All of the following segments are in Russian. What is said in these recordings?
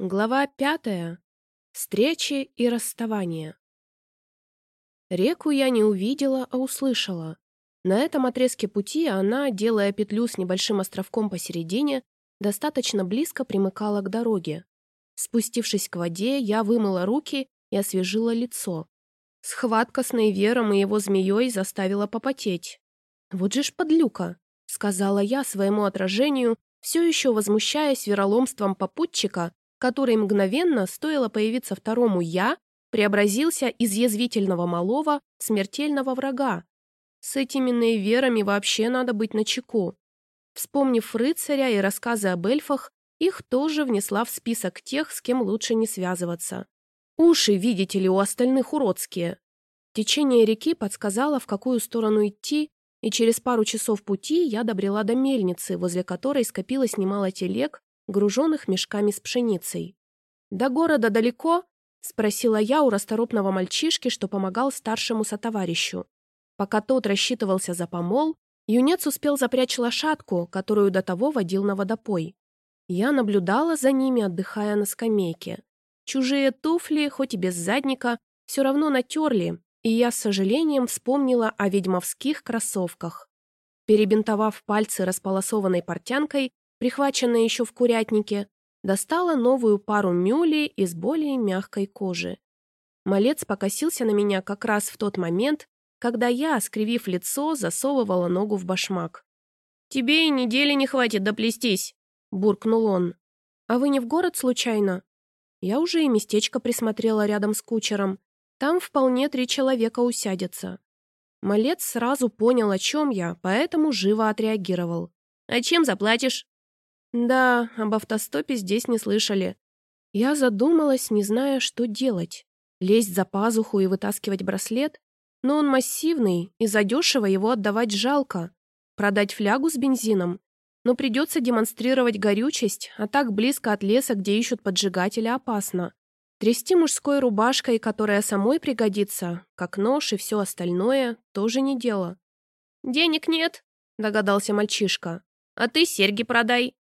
Глава пятая. Встречи и расставания. Реку я не увидела, а услышала. На этом отрезке пути она, делая петлю с небольшим островком посередине, достаточно близко примыкала к дороге. Спустившись к воде, я вымыла руки и освежила лицо. Схватка с Нейвером и его змеей заставила попотеть. «Вот же ж подлюка!» — сказала я своему отражению, все еще возмущаясь вероломством попутчика, который мгновенно, стоило появиться второму «я», преобразился из язвительного малого в смертельного врага. С этими нейверами вообще надо быть начеку. Вспомнив рыцаря и рассказы об эльфах, их тоже внесла в список тех, с кем лучше не связываться. Уши, видите ли, у остальных уродские. Течение реки подсказало, в какую сторону идти, и через пару часов пути я добрела до мельницы, возле которой скопилось немало телег, груженных мешками с пшеницей. «До города далеко?» — спросила я у расторопного мальчишки, что помогал старшему сотоварищу. Пока тот рассчитывался за помол, юнец успел запрячь лошадку, которую до того водил на водопой. Я наблюдала за ними, отдыхая на скамейке. Чужие туфли, хоть и без задника, все равно натерли, и я с сожалением вспомнила о ведьмовских кроссовках. Перебинтовав пальцы располосованной портянкой, прихваченная еще в курятнике, достала новую пару мюли из более мягкой кожи. Малец покосился на меня как раз в тот момент, когда я, скривив лицо, засовывала ногу в башмак. «Тебе и недели не хватит доплестись», — буркнул он. «А вы не в город случайно?» Я уже и местечко присмотрела рядом с кучером. Там вполне три человека усядется. Малец сразу понял, о чем я, поэтому живо отреагировал. «А чем заплатишь?» Да, об автостопе здесь не слышали. Я задумалась, не зная, что делать. Лезть за пазуху и вытаскивать браслет? Но он массивный, и задешево его отдавать жалко. Продать флягу с бензином? Но придется демонстрировать горючесть, а так близко от леса, где ищут поджигателя, опасно. Трясти мужской рубашкой, которая самой пригодится, как нож и все остальное, тоже не дело. «Денег нет», — догадался мальчишка. «А ты серьги продай».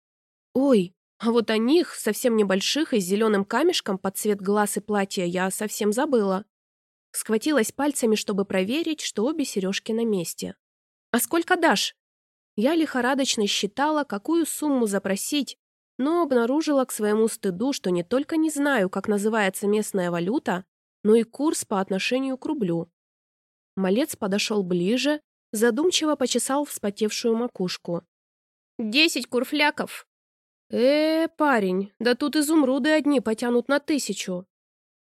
Ой, а вот о них, совсем небольших и с зеленым камешком под цвет глаз и платья, я совсем забыла. Схватилась пальцами, чтобы проверить, что обе сережки на месте. «А сколько дашь?» Я лихорадочно считала, какую сумму запросить, но обнаружила к своему стыду, что не только не знаю, как называется местная валюта, но и курс по отношению к рублю. Малец подошел ближе, задумчиво почесал вспотевшую макушку. «Десять курфляков!» «Э, парень, да тут изумруды одни потянут на тысячу».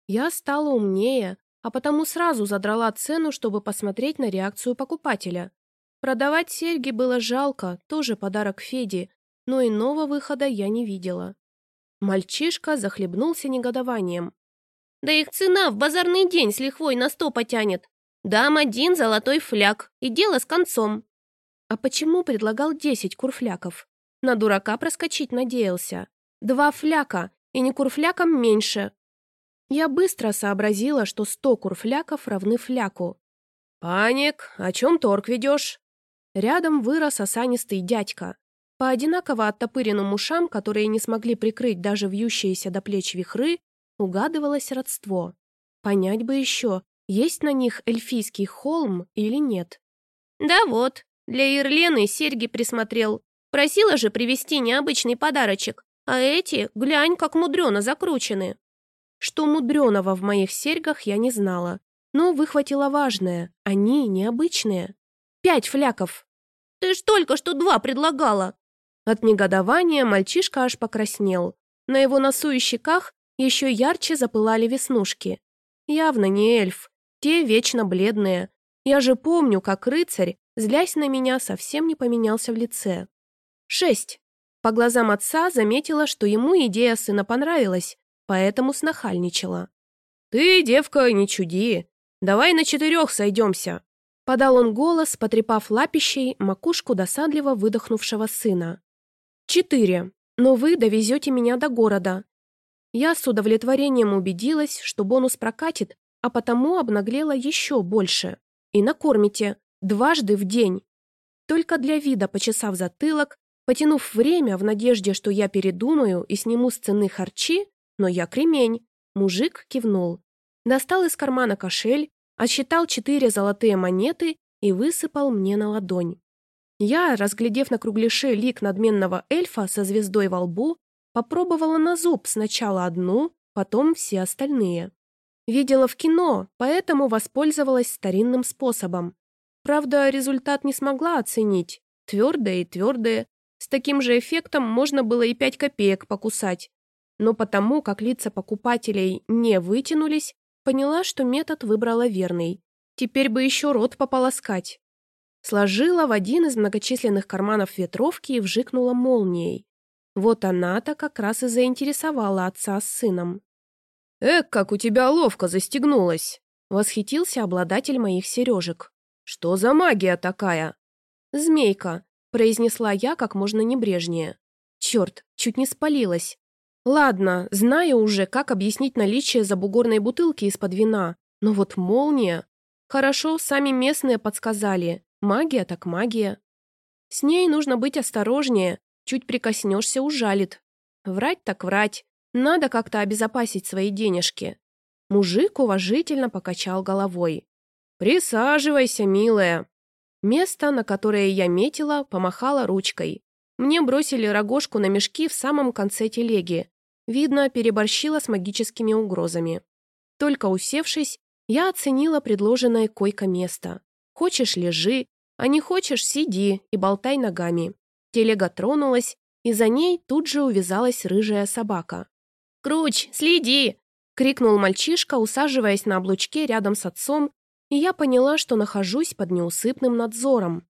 Я стала умнее, а потому сразу задрала цену, чтобы посмотреть на реакцию покупателя. Продавать серьги было жалко, тоже подарок Феде, но иного выхода я не видела. Мальчишка захлебнулся негодованием. «Да их цена в базарный день с лихвой на сто потянет. Дам один золотой фляг, и дело с концом». «А почему предлагал десять курфляков?» На дурака проскочить надеялся. Два фляка, и не курфляком меньше. Я быстро сообразила, что сто курфляков равны фляку. «Паник, о чем торг ведешь?» Рядом вырос осанистый дядька. По одинаково оттопыренным ушам, которые не смогли прикрыть даже вьющиеся до плеч вихры, угадывалось родство. Понять бы еще, есть на них эльфийский холм или нет. «Да вот, для Ирлены серьги присмотрел. Просила же привезти необычный подарочек, а эти, глянь, как мудрено закручены. Что мудреного в моих серьгах я не знала, но выхватила важное, они необычные. Пять фляков. Ты ж только что два предлагала. От негодования мальчишка аж покраснел. На его носу и щеках еще ярче запылали веснушки. Явно не эльф, те вечно бледные. Я же помню, как рыцарь, злясь на меня, совсем не поменялся в лице. Шесть. По глазам отца заметила, что ему идея сына понравилась, поэтому снахальничала. «Ты, девка, не чуди. Давай на четырех сойдемся», — подал он голос, потрепав лапищей макушку досадливо выдохнувшего сына. «Четыре. Но вы довезете меня до города». Я с удовлетворением убедилась, что бонус прокатит, а потому обнаглела еще больше. И накормите. Дважды в день. Только для вида, почесав затылок, Потянув время в надежде, что я передумаю и сниму с цены харчи, но я кремень. Мужик кивнул. Достал из кармана кошель, отсчитал четыре золотые монеты и высыпал мне на ладонь. Я, разглядев на кругляше лик надменного эльфа со звездой во лбу, попробовала на зуб сначала одну, потом все остальные. Видела в кино, поэтому воспользовалась старинным способом. Правда, результат не смогла оценить. Твердые и твердые. С таким же эффектом можно было и пять копеек покусать. Но потому, как лица покупателей не вытянулись, поняла, что метод выбрала верный. Теперь бы еще рот пополоскать. Сложила в один из многочисленных карманов ветровки и вжикнула молнией. Вот она-то как раз и заинтересовала отца с сыном. «Эк, как у тебя ловко застегнулась!» — восхитился обладатель моих сережек. «Что за магия такая?» «Змейка», — произнесла я как можно небрежнее. Черт, чуть не спалилась. Ладно, знаю уже, как объяснить наличие забугорной бутылки из-под вина, но вот молния... Хорошо, сами местные подсказали. Магия так магия. С ней нужно быть осторожнее, чуть прикоснешься, ужалит. Врать так врать. Надо как-то обезопасить свои денежки. Мужик уважительно покачал головой. «Присаживайся, милая». Место, на которое я метила, помахала ручкой. Мне бросили рогожку на мешки в самом конце телеги. Видно, переборщила с магическими угрозами. Только усевшись, я оценила предложенное койко-место. Хочешь – лежи, а не хочешь – сиди и болтай ногами. Телега тронулась, и за ней тут же увязалась рыжая собака. «Круч, следи!» — крикнул мальчишка, усаживаясь на облучке рядом с отцом, и я поняла, что нахожусь под неусыпным надзором.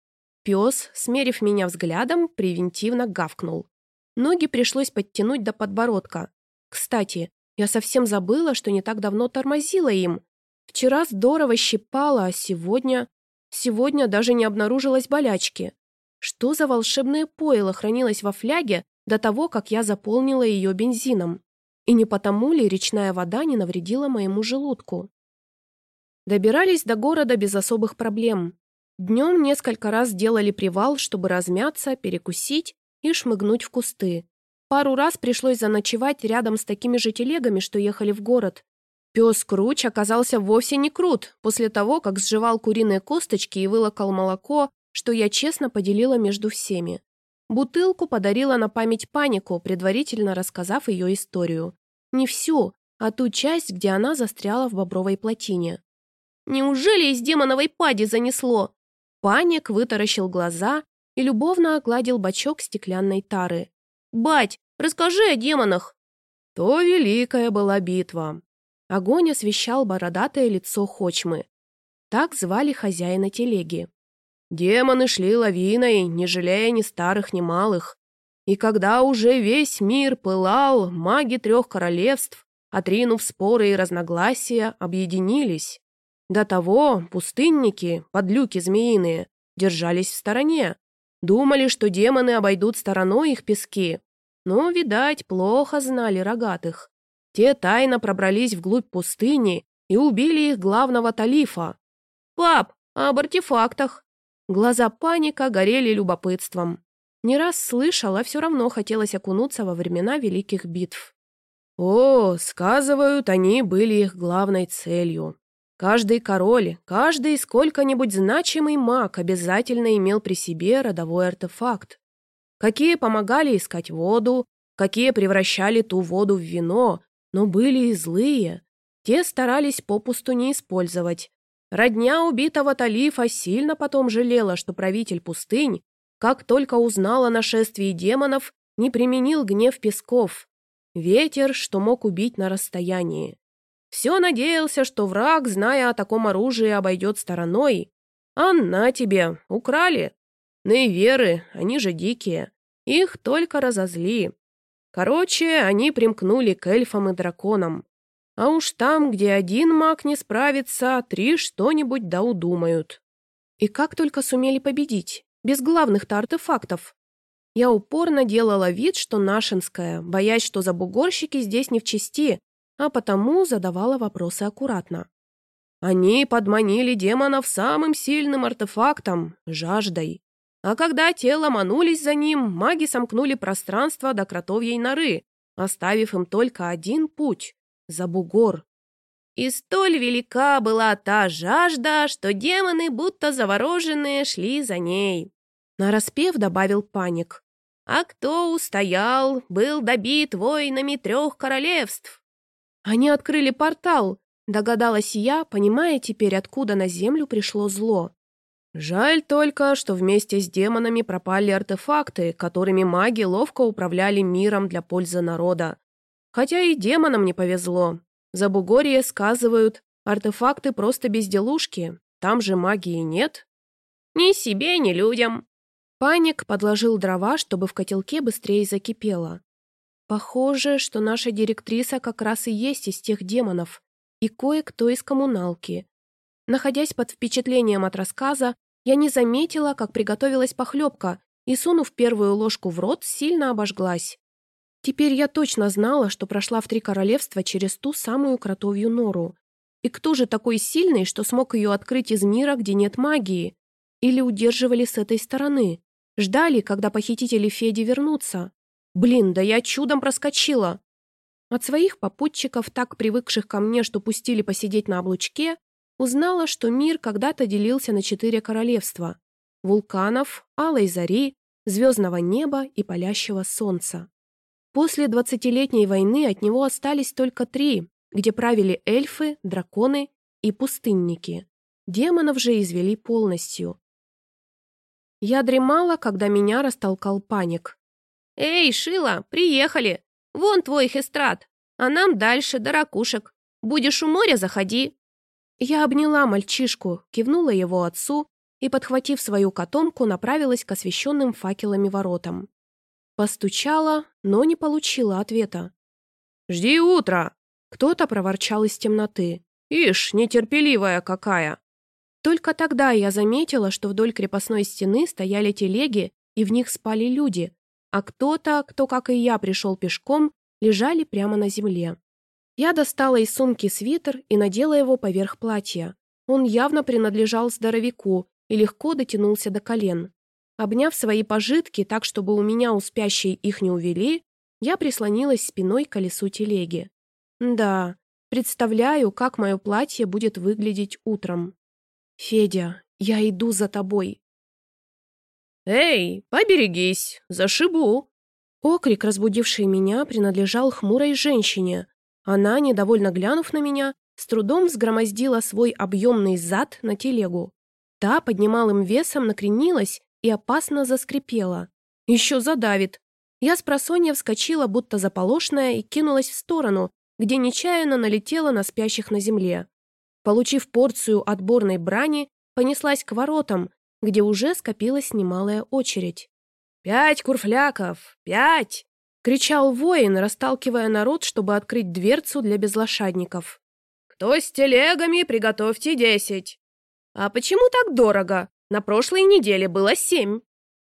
Пес, смерив меня взглядом, превентивно гавкнул. Ноги пришлось подтянуть до подбородка. Кстати, я совсем забыла, что не так давно тормозила им. Вчера здорово щипала, а сегодня... Сегодня даже не обнаружилось болячки. Что за волшебное пойло хранилось во фляге до того, как я заполнила ее бензином? И не потому ли речная вода не навредила моему желудку? Добирались до города без особых проблем. Днем несколько раз делали привал, чтобы размяться, перекусить и шмыгнуть в кусты. Пару раз пришлось заночевать рядом с такими же телегами, что ехали в город. Пес Круч оказался вовсе не крут после того, как сживал куриные косточки и вылокал молоко, что я честно поделила между всеми. Бутылку подарила на память панику, предварительно рассказав ее историю. Не всю, а ту часть, где она застряла в бобровой плотине. «Неужели из демоновой пади занесло?» Паник вытаращил глаза и любовно огладил бачок стеклянной тары. «Бать, расскажи о демонах!» То великая была битва. Огонь освещал бородатое лицо Хочмы. Так звали хозяина телеги. Демоны шли лавиной, не жалея ни старых, ни малых. И когда уже весь мир пылал, маги трех королевств, отринув споры и разногласия, объединились. До того пустынники, подлюки змеиные, держались в стороне. Думали, что демоны обойдут стороной их пески. Но, видать, плохо знали рогатых. Те тайно пробрались вглубь пустыни и убили их главного талифа. «Пап, а об артефактах?» Глаза паника горели любопытством. Не раз слышал, а все равно хотелось окунуться во времена великих битв. О, сказывают, они были их главной целью. Каждый король, каждый сколько-нибудь значимый маг обязательно имел при себе родовой артефакт. Какие помогали искать воду, какие превращали ту воду в вино, но были и злые. Те старались попусту не использовать, Родня убитого Талифа сильно потом жалела, что правитель пустынь, как только узнал о нашествии демонов, не применил гнев песков. Ветер, что мог убить на расстоянии. Все надеялся, что враг, зная о таком оружии, обойдет стороной. А на тебе, украли. Нейверы, они же дикие. Их только разозли. Короче, они примкнули к эльфам и драконам. А уж там, где один маг не справится, три что-нибудь да удумают. И как только сумели победить, без главных-то артефактов. Я упорно делала вид, что нашинская, боясь, что забугорщики здесь не в чести, а потому задавала вопросы аккуратно. Они подманили демонов самым сильным артефактом — жаждой. А когда те ломанулись за ним, маги сомкнули пространство до кротовьей норы, оставив им только один путь — за бугор. И столь велика была та жажда, что демоны, будто завороженные, шли за ней. Нараспев добавил паник. А кто устоял, был добит воинами трех королевств. Они открыли портал, догадалась я, понимая теперь, откуда на землю пришло зло. Жаль только, что вместе с демонами пропали артефакты, которыми маги ловко управляли миром для пользы народа. Хотя и демонам не повезло. За Бугорье сказывают, артефакты просто безделушки, там же магии нет. Ни себе, ни людям. Паник подложил дрова, чтобы в котелке быстрее закипело. Похоже, что наша директриса как раз и есть из тех демонов, и кое-кто из коммуналки. Находясь под впечатлением от рассказа, я не заметила, как приготовилась похлебка, и, сунув первую ложку в рот, сильно обожглась. Теперь я точно знала, что прошла в три королевства через ту самую кротовью нору. И кто же такой сильный, что смог ее открыть из мира, где нет магии? Или удерживали с этой стороны? Ждали, когда похитители Феди вернутся. Блин, да я чудом проскочила. От своих попутчиков, так привыкших ко мне, что пустили посидеть на облучке, узнала, что мир когда-то делился на четыре королевства – вулканов, алой зари, звездного неба и палящего солнца. После двадцатилетней войны от него остались только три, где правили эльфы, драконы и пустынники. Демонов же извели полностью. Я дремала, когда меня растолкал паник. «Эй, Шила, приехали! Вон твой хестрат, а нам дальше, до ракушек. Будешь у моря, заходи!» Я обняла мальчишку, кивнула его отцу и, подхватив свою котомку, направилась к освещенным факелами воротам. Постучала, но не получила ответа. «Жди утра!» Кто-то проворчал из темноты. «Ишь, нетерпеливая какая!» Только тогда я заметила, что вдоль крепостной стены стояли телеги, и в них спали люди, а кто-то, кто, как и я, пришел пешком, лежали прямо на земле. Я достала из сумки свитер и надела его поверх платья. Он явно принадлежал здоровяку и легко дотянулся до колен. Обняв свои пожитки так, чтобы у меня у спящей их не увели, я прислонилась спиной к колесу телеги. Да, представляю, как мое платье будет выглядеть утром. «Федя, я иду за тобой». «Эй, поберегись, зашибу!» Окрик, разбудивший меня, принадлежал хмурой женщине. Она, недовольно глянув на меня, с трудом взгромоздила свой объемный зад на телегу. Та поднималым весом накренилась и опасно заскрипела. Еще задавит. Я с просонья вскочила, будто заполошная, и кинулась в сторону, где нечаянно налетела на спящих на земле. Получив порцию отборной брани, понеслась к воротам, где уже скопилась немалая очередь. «Пять курфляков! Пять!» — кричал воин, расталкивая народ, чтобы открыть дверцу для безлошадников. «Кто с телегами, приготовьте десять!» «А почему так дорого? На прошлой неделе было семь!»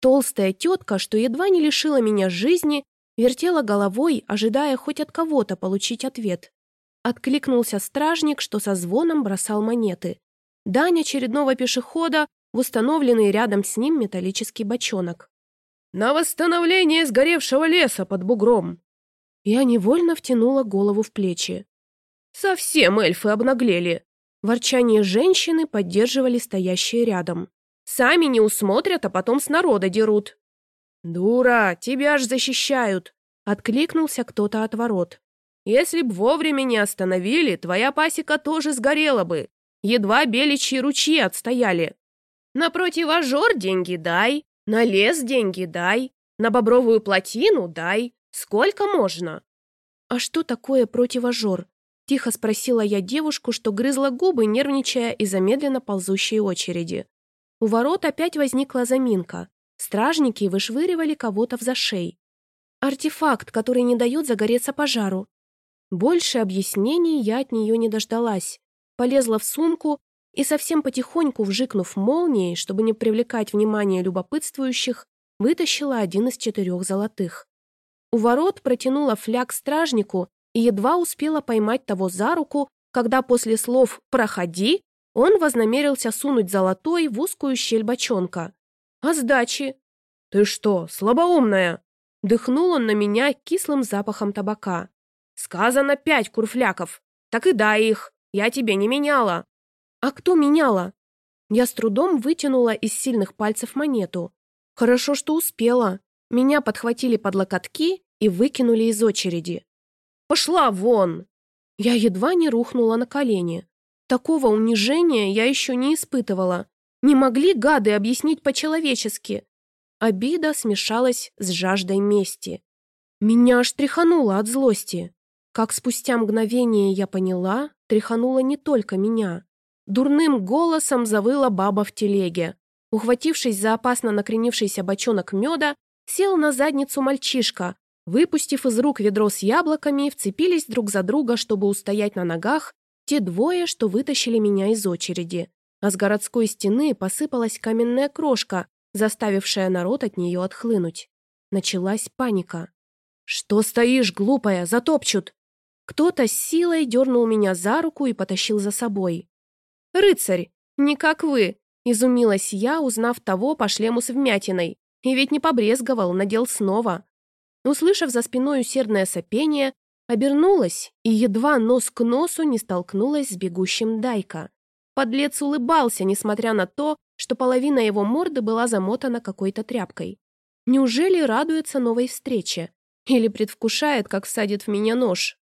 Толстая тетка, что едва не лишила меня жизни, вертела головой, ожидая хоть от кого-то получить ответ. Откликнулся стражник, что со звоном бросал монеты. Дань очередного пешехода в установленный рядом с ним металлический бочонок. «На восстановление сгоревшего леса под бугром!» Я невольно втянула голову в плечи. «Совсем эльфы обнаглели!» Ворчание женщины поддерживали стоящие рядом. «Сами не усмотрят, а потом с народа дерут!» «Дура, тебя ж защищают!» Откликнулся кто-то от ворот. Если б вовремя не остановили, твоя пасека тоже сгорела бы. Едва беличьи ручьи отстояли. На противожор деньги дай, на лес деньги дай, на бобровую плотину дай. Сколько можно? А что такое противожор? Тихо спросила я девушку, что грызла губы, нервничая из-за медленно ползущей очереди. У ворот опять возникла заминка. Стражники вышвыривали кого-то в зашей. Артефакт, который не дает загореться пожару. Больше объяснений я от нее не дождалась. Полезла в сумку и, совсем потихоньку вжикнув молнией, чтобы не привлекать внимание любопытствующих, вытащила один из четырех золотых. У ворот протянула фляг стражнику и едва успела поймать того за руку, когда после слов «проходи» он вознамерился сунуть золотой в узкую щель бочонка. «А сдачи?» «Ты что, слабоумная?» Дыхнул он на меня кислым запахом табака. «Сказано пять курфляков. Так и дай их. Я тебе не меняла». «А кто меняла?» Я с трудом вытянула из сильных пальцев монету. Хорошо, что успела. Меня подхватили под локотки и выкинули из очереди. «Пошла вон!» Я едва не рухнула на колени. Такого унижения я еще не испытывала. Не могли гады объяснить по-человечески. Обида смешалась с жаждой мести. Меня аж тряхануло от злости. Как спустя мгновение я поняла, тряхануло не только меня. Дурным голосом завыла баба в телеге. Ухватившись за опасно накренившийся бочонок меда, сел на задницу мальчишка. Выпустив из рук ведро с яблоками, вцепились друг за друга, чтобы устоять на ногах, те двое, что вытащили меня из очереди. А с городской стены посыпалась каменная крошка, заставившая народ от нее отхлынуть. Началась паника. «Что стоишь, глупая, затопчут!» Кто-то с силой дернул меня за руку и потащил за собой. «Рыцарь, не как вы!» — изумилась я, узнав того по шлему с вмятиной. И ведь не побрезговал, надел снова. Услышав за спиной усердное сопение, обернулась и едва нос к носу не столкнулась с бегущим Дайка. Подлец улыбался, несмотря на то, что половина его морды была замотана какой-то тряпкой. Неужели радуется новой встрече? Или предвкушает, как всадит в меня нож?